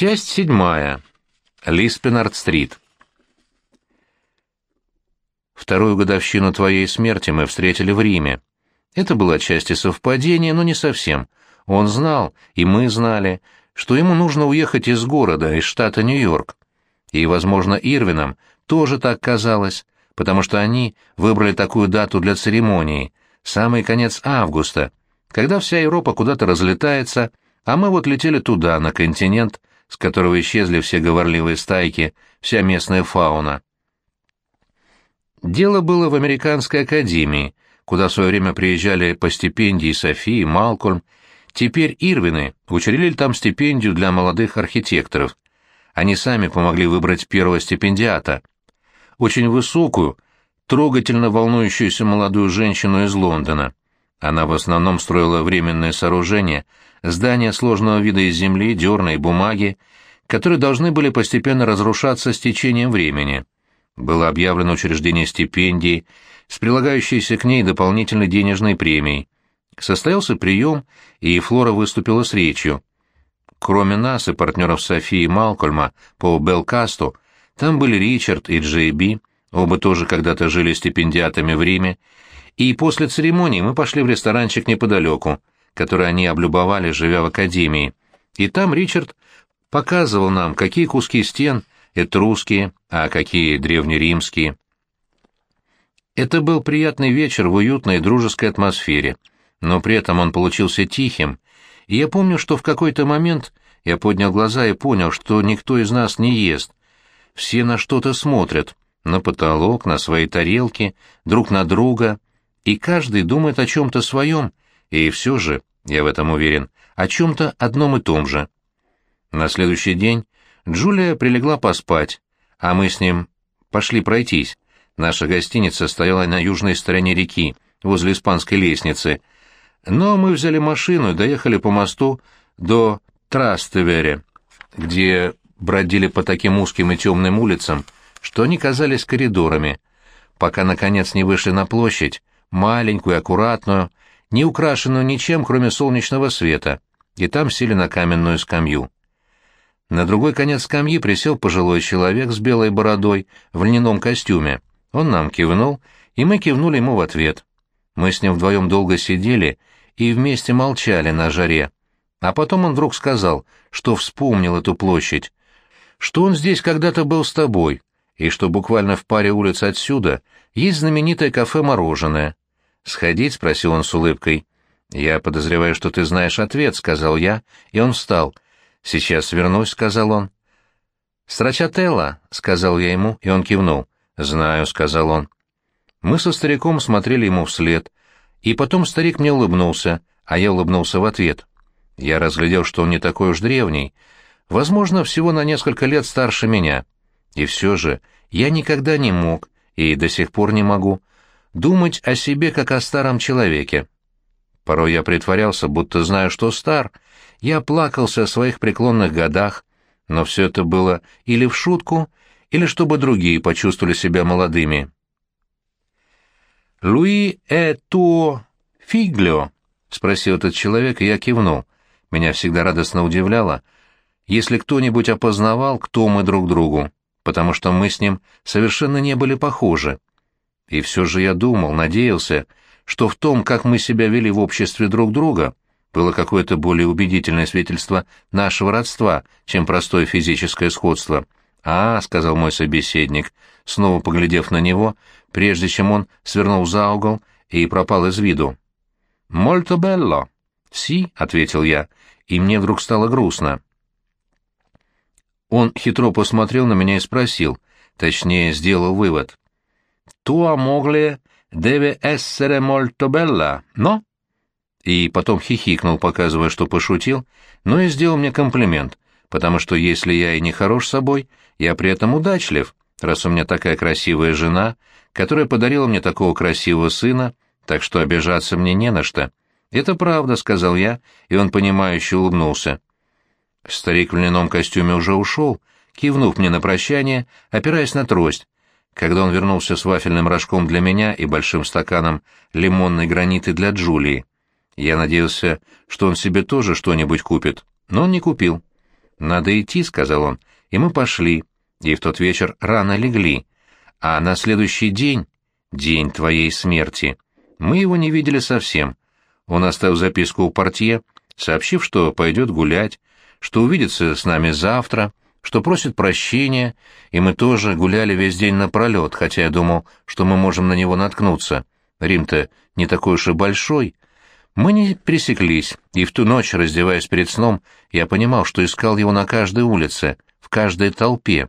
Часть седьмая. Лиспенард-стрит. Вторую годовщину твоей смерти мы встретили в Риме. Это было отчасти совпадение, но не совсем. Он знал, и мы знали, что ему нужно уехать из города, из штата Нью-Йорк. И, возможно, Ирвинам тоже так казалось, потому что они выбрали такую дату для церемонии, самый конец августа, когда вся Европа куда-то разлетается, а мы вот летели туда, на континент, с которого исчезли все говорливые стайки, вся местная фауна. Дело было в Американской академии, куда в свое время приезжали по стипендии Софии, Малкольм. Теперь Ирвины учредили там стипендию для молодых архитекторов. Они сами помогли выбрать первого стипендиата. Очень высокую, трогательно волнующуюся молодую женщину из Лондона. Она в основном строила временные сооружения, здания сложного вида из земли, дерна и бумаги, которые должны были постепенно разрушаться с течением времени. Было объявлено учреждение стипендий с прилагающейся к ней дополнительной денежной премией. Состоялся прием, и Флора выступила с речью. Кроме нас и партнеров Софии и Малкольма по Белкасту, там были Ричард и Джей Би, оба тоже когда-то жили стипендиатами в Риме, и после церемонии мы пошли в ресторанчик неподалеку, который они облюбовали, живя в академии. И там Ричард показывал нам, какие куски стен этрусские, а какие древнеримские. Это был приятный вечер в уютной дружеской атмосфере, но при этом он получился тихим, и я помню, что в какой-то момент я поднял глаза и понял, что никто из нас не ест. Все на что-то смотрят, на потолок, на свои тарелки, друг на друга, и каждый думает о чем-то своем, и все же, я в этом уверен, о чем-то одном и том же. На следующий день Джулия прилегла поспать, а мы с ним пошли пройтись. Наша гостиница стояла на южной стороне реки, возле испанской лестницы. Но мы взяли машину и доехали по мосту до Трастевере, где бродили по таким узким и темным улицам, что они казались коридорами, пока, наконец, не вышли на площадь, маленькую, аккуратную, не украшенную ничем, кроме солнечного света, и там сели на каменную скамью. На другой конец скамьи присел пожилой человек с белой бородой в льняном костюме. Он нам кивнул, и мы кивнули ему в ответ. Мы с ним вдвоем долго сидели и вместе молчали на жаре. А потом он вдруг сказал, что вспомнил эту площадь, что он здесь когда-то был с тобой, и что буквально в паре улиц отсюда есть знаменитое кафе-мороженое. «Сходить?» — спросил он с улыбкой. «Я подозреваю, что ты знаешь ответ», — сказал я, и он встал — «Сейчас вернусь», — сказал он. «Страчателла», — сказал я ему, и он кивнул. «Знаю», — сказал он. Мы со стариком смотрели ему вслед, и потом старик мне улыбнулся, а я улыбнулся в ответ. Я разглядел, что он не такой уж древний, возможно, всего на несколько лет старше меня. И все же я никогда не мог, и до сих пор не могу, думать о себе как о старом человеке. Порой я притворялся, будто знаю, что стар. Я плакался о своих преклонных годах, но все это было или в шутку, или чтобы другие почувствовали себя молодыми. «Луи э туо фиглио?» — спросил этот человек, и я кивнул. Меня всегда радостно удивляло, если кто-нибудь опознавал, кто мы друг другу, потому что мы с ним совершенно не были похожи. И все же я думал, надеялся, что в том, как мы себя вели в обществе друг друга, было какое-то более убедительное свидетельство нашего родства, чем простое физическое сходство. «А», — сказал мой собеседник, снова поглядев на него, прежде чем он свернул за угол и пропал из виду. «Мольто белло». «Си», — ответил я, и мне вдруг стало грустно. Он хитро посмотрел на меня и спросил, точнее, сделал вывод. «Туа могле deve essere molto bella, но...» И потом хихикнул, показывая, что пошутил, но и сделал мне комплимент, потому что если я и не хорош собой, я при этом удачлив, раз у меня такая красивая жена, которая подарила мне такого красивого сына, так что обижаться мне не на что. «Это правда», — сказал я, и он, понимающе улыбнулся. Старик в льняном костюме уже ушел, кивнув мне на прощание, опираясь на трость, когда он вернулся с вафельным рожком для меня и большим стаканом лимонной граниты для Джулии. Я надеялся, что он себе тоже что-нибудь купит, но он не купил. «Надо идти», — сказал он, — и мы пошли, и в тот вечер рано легли. А на следующий день, день твоей смерти, мы его не видели совсем. Он оставил записку у портье, сообщив, что пойдет гулять, что увидится с нами завтра, что просит прощения, и мы тоже гуляли весь день напролет, хотя я думал, что мы можем на него наткнуться. Рим-то не такой уж и большой. Мы не пересеклись, и в ту ночь, раздеваясь перед сном, я понимал, что искал его на каждой улице, в каждой толпе.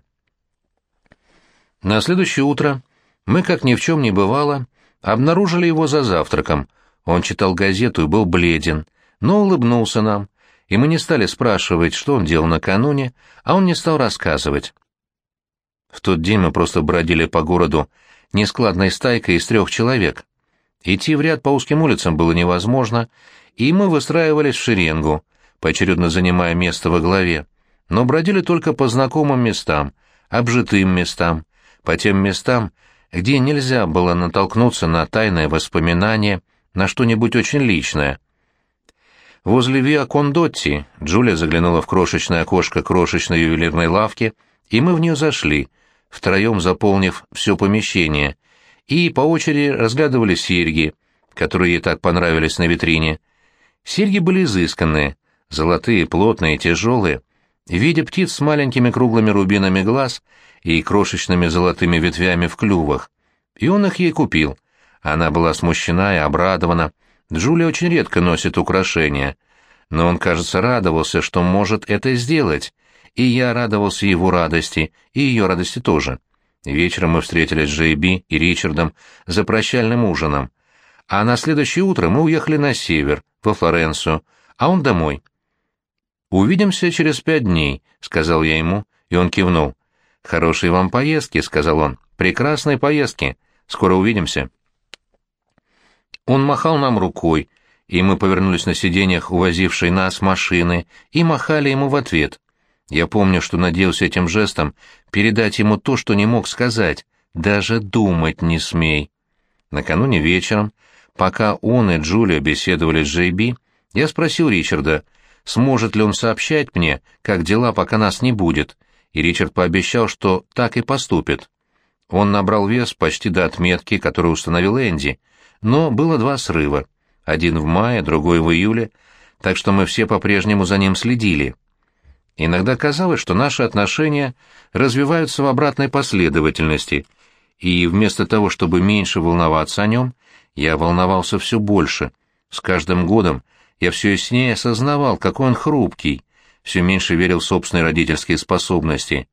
На следующее утро мы, как ни в чем не бывало, обнаружили его за завтраком. Он читал газету и был бледен, но улыбнулся нам, и мы не стали спрашивать, что он делал накануне, а он не стал рассказывать. В тот день мы просто бродили по городу нескладной стайкой из трех человек. Идти в ряд по узким улицам было невозможно, и мы выстраивались в шеренгу, поочередно занимая место во главе, но бродили только по знакомым местам, обжитым местам, по тем местам, где нельзя было натолкнуться на тайное воспоминание, на что-нибудь очень личное. Возле Виа Кондотти Джулия заглянула в крошечное окошко крошечной ювелирной лавки, и мы в нее зашли, втроем заполнив все помещение, и по очереди разглядывали серьги, которые ей так понравились на витрине. Серьги были изысканные, золотые, плотные, тяжелые, в виде птиц с маленькими круглыми рубинами глаз — и крошечными золотыми ветвями в клювах. И он их ей купил. Она была смущена и обрадована. Джулия очень редко носит украшения. Но он, кажется, радовался, что может это сделать. И я радовался его радости, и ее радости тоже. Вечером мы встретились с Джейби и Ричардом за прощальным ужином. А на следующее утро мы уехали на север, во Флоренцию, а он домой. «Увидимся через пять дней», — сказал я ему, и он кивнул. «Хорошей вам поездки», — сказал он. «Прекрасной поездки. Скоро увидимся». Он махал нам рукой, и мы повернулись на сиденьях увозившей нас машины и махали ему в ответ. Я помню, что надеялся этим жестом передать ему то, что не мог сказать. Даже думать не смей. Накануне вечером, пока он и Джулия беседовали с Джейби, я спросил Ричарда, сможет ли он сообщать мне, как дела, пока нас не будет, и Ричард пообещал, что так и поступит. Он набрал вес почти до отметки, которую установил Энди, но было два срыва, один в мае, другой в июле, так что мы все по-прежнему за ним следили. Иногда казалось, что наши отношения развиваются в обратной последовательности, и вместо того, чтобы меньше волноваться о нем, я волновался все больше. С каждым годом я все яснее осознавал, какой он хрупкий, все меньше верил в собственные родительские способности.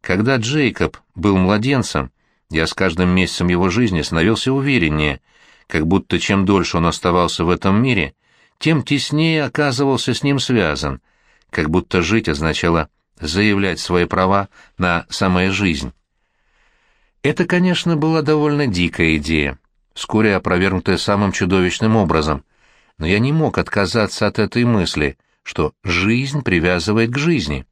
Когда Джейкоб был младенцем, я с каждым месяцем его жизни становился увереннее, как будто чем дольше он оставался в этом мире, тем теснее оказывался с ним связан, как будто жить означало заявлять свои права на самая жизнь. Это, конечно, была довольно дикая идея, вскоре опровергнутая самым чудовищным образом, но я не мог отказаться от этой мысли — что жизнь привязывает к жизни.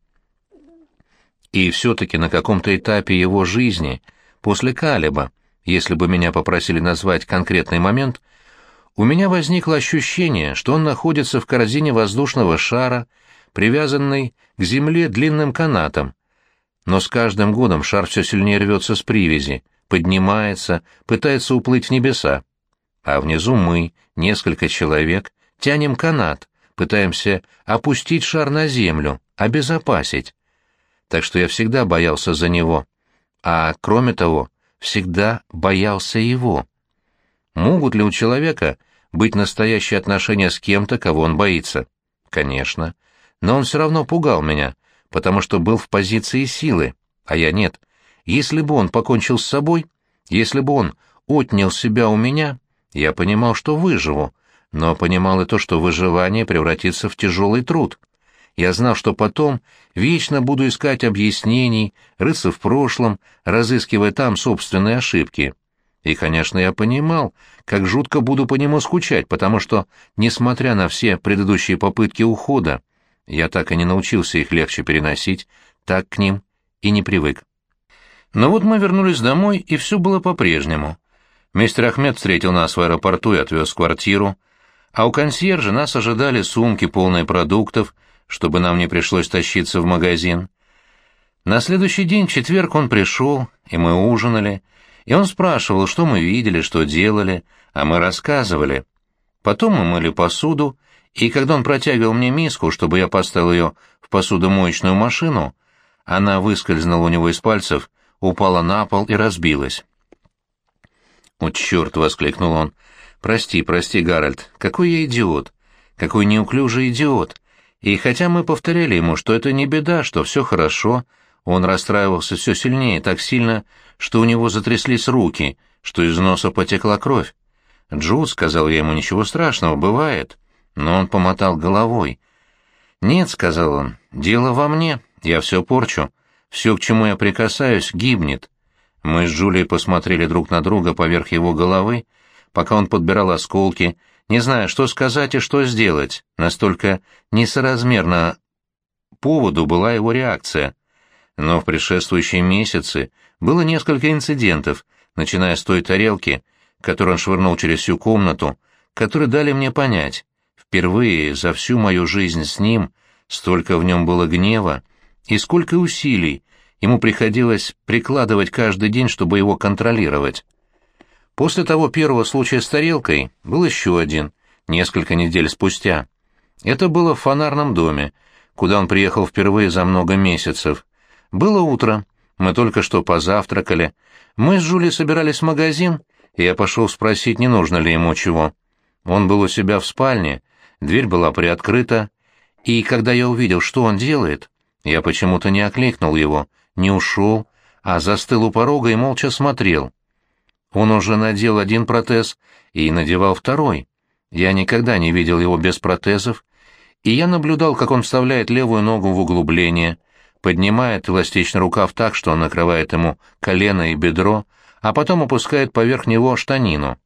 И все-таки на каком-то этапе его жизни, после Калиба, если бы меня попросили назвать конкретный момент, у меня возникло ощущение, что он находится в корзине воздушного шара, привязанный к земле длинным канатом. Но с каждым годом шар все сильнее рвется с привязи, поднимается, пытается уплыть в небеса. А внизу мы, несколько человек, тянем канат, пытаемся опустить шар на землю, обезопасить. Так что я всегда боялся за него. А кроме того, всегда боялся его. Могут ли у человека быть настоящие отношения с кем-то, кого он боится? Конечно. Но он все равно пугал меня, потому что был в позиции силы, а я нет. Если бы он покончил с собой, если бы он отнял себя у меня, я понимал, что выживу, но понимал и то, что выживание превратится в тяжелый труд. Я знал, что потом вечно буду искать объяснений, рыться в прошлом, разыскивая там собственные ошибки. И, конечно, я понимал, как жутко буду по нему скучать, потому что, несмотря на все предыдущие попытки ухода, я так и не научился их легче переносить, так к ним и не привык. Но вот мы вернулись домой, и все было по-прежнему. Мистер Ахмед встретил нас в аэропорту и отвез в квартиру, а у консьержа нас ожидали сумки, полные продуктов, чтобы нам не пришлось тащиться в магазин. На следующий день, четверг, он пришел, и мы ужинали, и он спрашивал, что мы видели, что делали, а мы рассказывали. Потом мы мыли посуду, и когда он протягивал мне миску, чтобы я поставил ее в посудомоечную машину, она выскользнула у него из пальцев, упала на пол и разбилась. «О, черт!» — воскликнул он. «Прости, прости, Гарольд, какой я идиот! Какой неуклюжий идиот!» И хотя мы повторяли ему, что это не беда, что все хорошо, он расстраивался все сильнее, так сильно, что у него затряслись руки, что из носа потекла кровь. «Джуд», — сказал я ему, — «ничего страшного, бывает». Но он помотал головой. «Нет», — сказал он, — «дело во мне, я все порчу. Все, к чему я прикасаюсь, гибнет». Мы с Джулией посмотрели друг на друга поверх его головы, пока он подбирал осколки, не зная, что сказать и что сделать. Настолько несоразмерно поводу была его реакция. Но в предшествующие месяцы было несколько инцидентов, начиная с той тарелки, которую он швырнул через всю комнату, которые дали мне понять, впервые за всю мою жизнь с ним столько в нем было гнева и сколько усилий ему приходилось прикладывать каждый день, чтобы его контролировать. После того первого случая с тарелкой был еще один, несколько недель спустя. Это было в фонарном доме, куда он приехал впервые за много месяцев. Было утро, мы только что позавтракали. Мы с Жюли собирались в магазин, и я пошел спросить, не нужно ли ему чего. Он был у себя в спальне, дверь была приоткрыта, и когда я увидел, что он делает, я почему-то не окликнул его, не ушел, а застыл у порога и молча смотрел. Он уже надел один протез и надевал второй. Я никогда не видел его без протезов, и я наблюдал, как он вставляет левую ногу в углубление, поднимает эластичный рукав так, что он накрывает ему колено и бедро, а потом опускает поверх него штанину.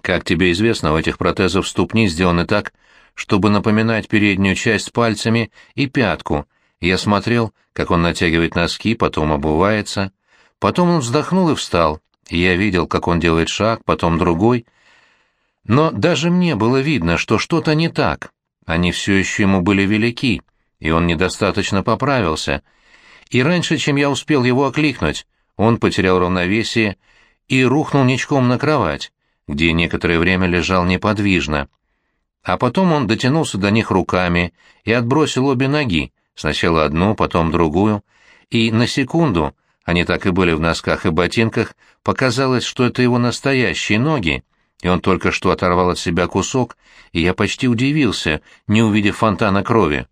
Как тебе известно, у этих протезов ступни сделаны так, чтобы напоминать переднюю часть пальцами и пятку, я смотрел, как он натягивает носки, потом обувается. Потом он вздохнул и встал. Я видел, как он делает шаг, потом другой. Но даже мне было видно, что что-то не так. Они все еще ему были велики, и он недостаточно поправился. И раньше, чем я успел его окликнуть, он потерял равновесие и рухнул ничком на кровать, где некоторое время лежал неподвижно. А потом он дотянулся до них руками и отбросил обе ноги, сначала одну, потом другую, и на секунду, они так и были в носках и ботинках, показалось, что это его настоящие ноги, и он только что оторвал от себя кусок, и я почти удивился, не увидев фонтана крови.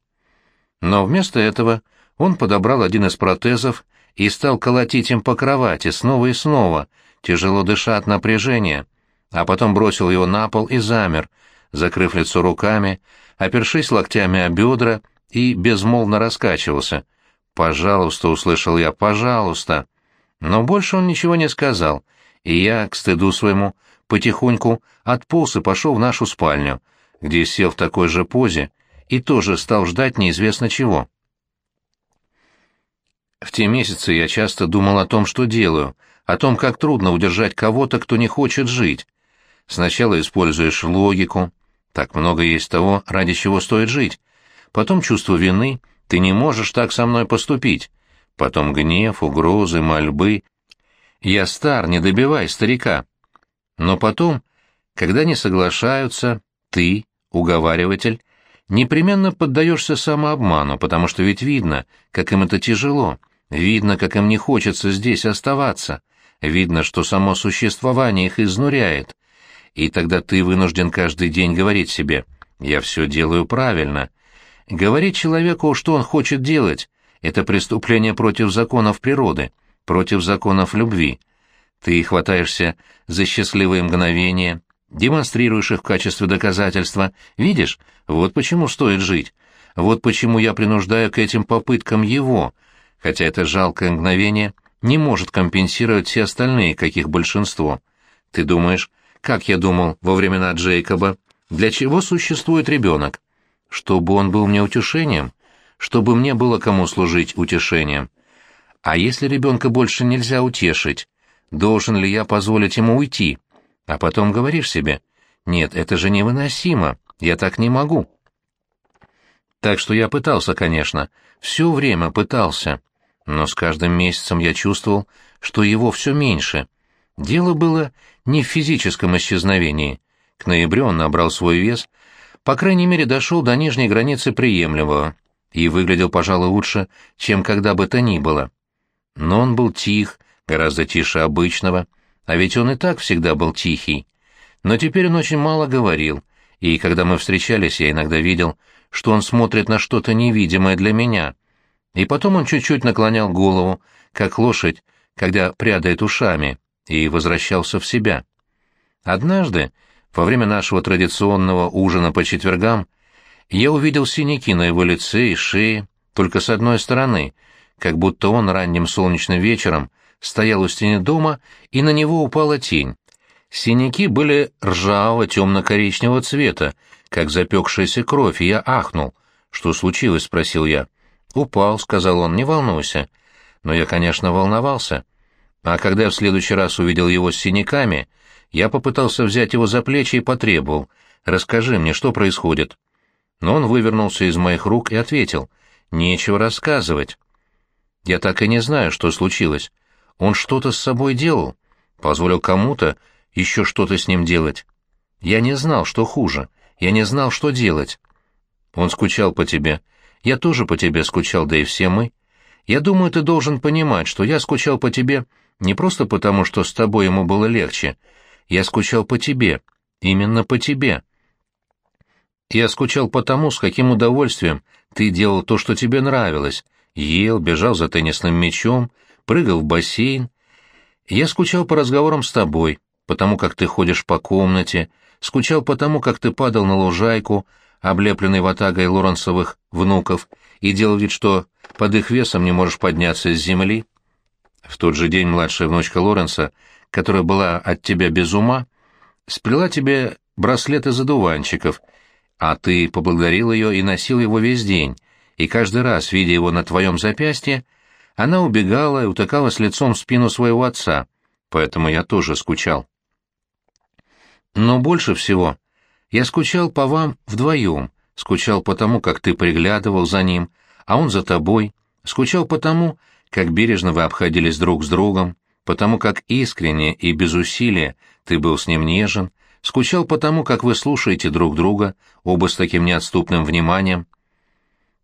Но вместо этого он подобрал один из протезов и стал колотить им по кровати снова и снова, тяжело дыша от напряжения, а потом бросил его на пол и замер, закрыв лицо руками, опершись локтями о бедра и безмолвно раскачивался. «Пожалуйста», — услышал я, — «пожалуйста». Но больше он ничего не сказал, и я, к стыду своему, потихоньку отполз и пошел в нашу спальню, где сел в такой же позе и тоже стал ждать неизвестно чего. В те месяцы я часто думал о том, что делаю, о том, как трудно удержать кого-то, кто не хочет жить. Сначала используешь логику, так много есть того, ради чего стоит жить, потом чувство вины, ты не можешь так со мной поступить, потом гнев, угрозы, мольбы. Я стар, не добивай старика. Но потом, когда не соглашаются, ты, уговариватель, непременно поддаешься самообману, потому что ведь видно, как им это тяжело, видно, как им не хочется здесь оставаться, видно, что само существование их изнуряет. И тогда ты вынужден каждый день говорить себе «я все делаю правильно», Говорить человеку, что он хочет делать, это преступление против законов природы, против законов любви. Ты хватаешься за счастливые мгновения, демонстрируешь их в качестве доказательства. Видишь, вот почему стоит жить. Вот почему я принуждаю к этим попыткам его, хотя это жалкое мгновение не может компенсировать все остальные, каких большинство. Ты думаешь, как я думал во времена Джейкоба, для чего существует ребенок? Чтобы он был мне утешением, чтобы мне было кому служить утешением. А если ребенка больше нельзя утешить, должен ли я позволить ему уйти? А потом говоришь себе, нет, это же невыносимо, я так не могу. Так что я пытался, конечно, все время пытался, но с каждым месяцем я чувствовал, что его все меньше. Дело было не в физическом исчезновении. К ноябрю он набрал свой вес, по крайней мере, дошел до нижней границы приемлемого и выглядел, пожалуй, лучше, чем когда бы то ни было. Но он был тих, гораздо тише обычного, а ведь он и так всегда был тихий. Но теперь он очень мало говорил, и когда мы встречались, я иногда видел, что он смотрит на что-то невидимое для меня. И потом он чуть-чуть наклонял голову, как лошадь, когда прядает ушами, и возвращался в себя. Однажды, во время нашего традиционного ужина по четвергам, я увидел синяки на его лице и шее, только с одной стороны, как будто он ранним солнечным вечером стоял у стены дома, и на него упала тень. Синяки были ржавого темно-коричневого цвета, как запекшаяся кровь, и я ахнул. «Что случилось?» — спросил я. «Упал», — сказал он, — «не волнуйся». Но я, конечно, волновался. А когда я в следующий раз увидел его с синяками, я попытался взять его за плечи и потребовал. «Расскажи мне, что происходит?» Но он вывернулся из моих рук и ответил. «Нечего рассказывать». Я так и не знаю, что случилось. Он что-то с собой делал, позволил кому-то еще что-то с ним делать. Я не знал, что хуже, я не знал, что делать. Он скучал по тебе. Я тоже по тебе скучал, да и все мы. Я думаю, ты должен понимать, что я скучал по тебе не просто потому, что с тобой ему было легче. Я скучал по тебе, именно по тебе. Я скучал по тому, с каким удовольствием ты делал то, что тебе нравилось, ел, бежал за теннисным мячом, прыгал в бассейн. Я скучал по разговорам с тобой, потому как ты ходишь по комнате, скучал по тому, как ты падал на лужайку, облепленный ватагой Лоренсовых внуков, и делал вид, что под их весом не можешь подняться с земли. В тот же день младшая внучка Лоренса, которая была от тебя без ума, сплела тебе браслет из одуванчиков, а ты поблагодарил ее и носил его весь день, и каждый раз, видя его на твоем запястье, она убегала и утыкалась лицом в спину своего отца, поэтому я тоже скучал. Но больше всего я скучал по вам вдвоем, скучал по тому, как ты приглядывал за ним, а он за тобой, скучал по тому, как бережно вы обходились друг с другом, потому как искренне и без усилия ты был с ним нежен, скучал по тому, как вы слушаете друг друга, оба с таким неотступным вниманием.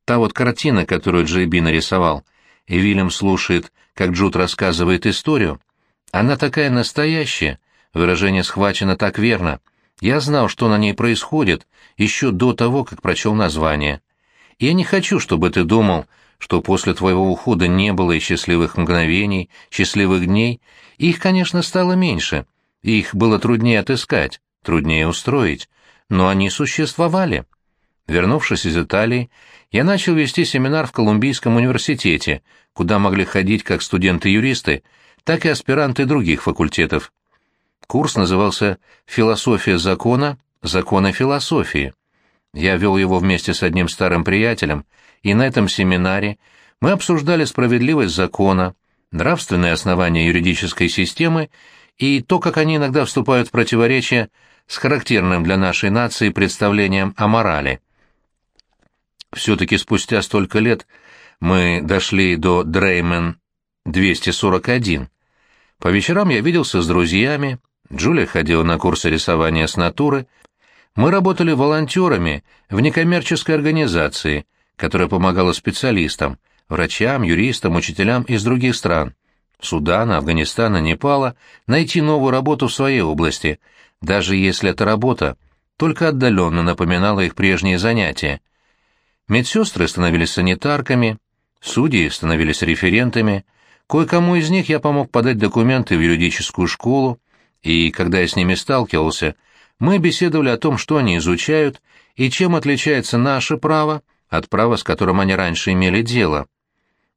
Та вот картина, которую Джей Би нарисовал, и Вильям слушает, как Джуд рассказывает историю, она такая настоящая, Выражение схвачено так верно. Я знал, что на ней происходит, еще до того, как прочел название. я не хочу, чтобы ты думал, что после твоего ухода не было и счастливых мгновений, счастливых дней. Их, конечно, стало меньше. Их было труднее отыскать, труднее устроить. Но они существовали. Вернувшись из Италии, я начал вести семинар в Колумбийском университете, куда могли ходить как студенты-юристы, так и аспиранты других факультетов. Курс назывался «Философия закона. Законы философии». Я вел его вместе с одним старым приятелем, и на этом семинаре мы обсуждали справедливость закона, нравственные основания юридической системы и то, как они иногда вступают в противоречие с характерным для нашей нации представлением о морали. Все-таки спустя столько лет мы дошли до Дреймен 241. По вечерам я виделся с друзьями, Джулия ходила на курсы рисования с натуры. Мы работали волонтерами в некоммерческой организации, которая помогала специалистам, врачам, юристам, учителям из других стран. Судана, Афганистана, Непала найти новую работу в своей области, даже если эта работа только отдаленно напоминала их прежние занятия. Медсестры становились санитарками, судьи становились референтами, кое-кому из них я помог подать документы в юридическую школу, и когда я с ними сталкивался, мы беседовали о том, что они изучают и чем отличается наше право от права, с которым они раньше имели дело.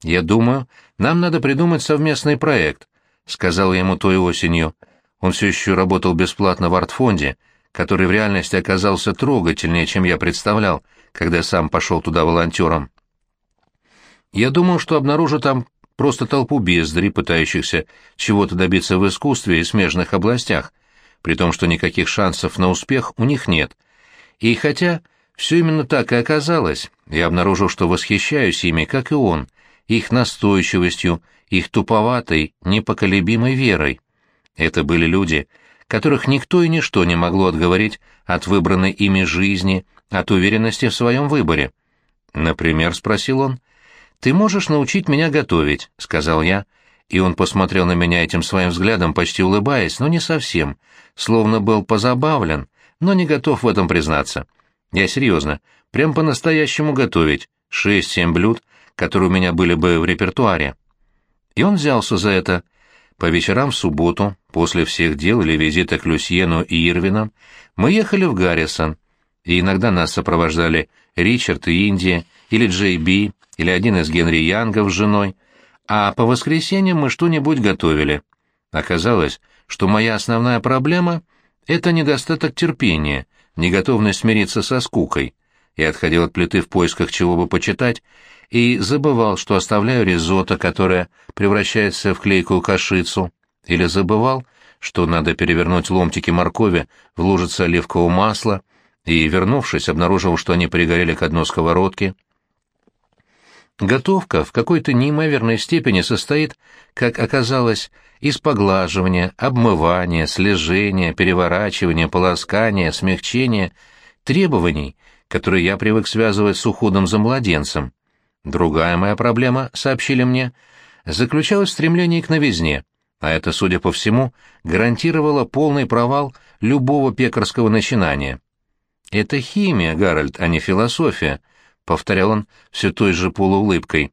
«Я думаю, нам надо придумать совместный проект», — сказал я ему той осенью. Он все еще работал бесплатно в артфонде, который в реальности оказался трогательнее, чем я представлял, когда сам пошел туда волонтером. Я думал, что обнаружу там просто толпу бездарей, пытающихся чего-то добиться в искусстве и смежных областях, при том, что никаких шансов на успех у них нет. И хотя Все именно так и оказалось. Я обнаружил, что восхищаюсь ими, как и он, их настойчивостью, их туповатой, непоколебимой верой. Это были люди, которых никто и ничто не могло отговорить от выбранной ими жизни, от уверенности в своем выборе. «Например?» — спросил он. «Ты можешь научить меня готовить», — сказал я, и он посмотрел на меня этим своим взглядом, почти улыбаясь, но не совсем, словно был позабавлен, но не готов в этом признаться. Я серьезно, прям по-настоящему готовить, шесть-семь блюд, которые у меня были бы в репертуаре. И он взялся за это. По вечерам в субботу, после всех дел или визита к Люсьену и Ирвинам, мы ехали в Гаррисон, и иногда нас сопровождали Ричард и Индия, или Джей Би, или один из Генри Янгов с женой, а по воскресеньям мы что-нибудь готовили. Оказалось, что моя основная проблема — это недостаток терпения — неготовность смириться со скукой. Я отходил от плиты в поисках чего бы почитать и забывал, что оставляю ризотто, которое превращается в клейкую кашицу, или забывал, что надо перевернуть ломтики моркови в лужице оливкового масла, и, вернувшись, обнаружил, что они пригорели к одной сковородке. Готовка в какой-то неимоверной степени состоит, как оказалось, из поглаживания, обмывания, слежения, переворачивания, полоскания, смягчения, требований, которые я привык связывать с уходом за младенцем. Другая моя проблема, сообщили мне, заключалась в стремлении к новизне, а это, судя по всему, гарантировало полный провал любого пекарского начинания. «Это химия, Гарольд, а не философия», — повторял он все той же полуулыбкой.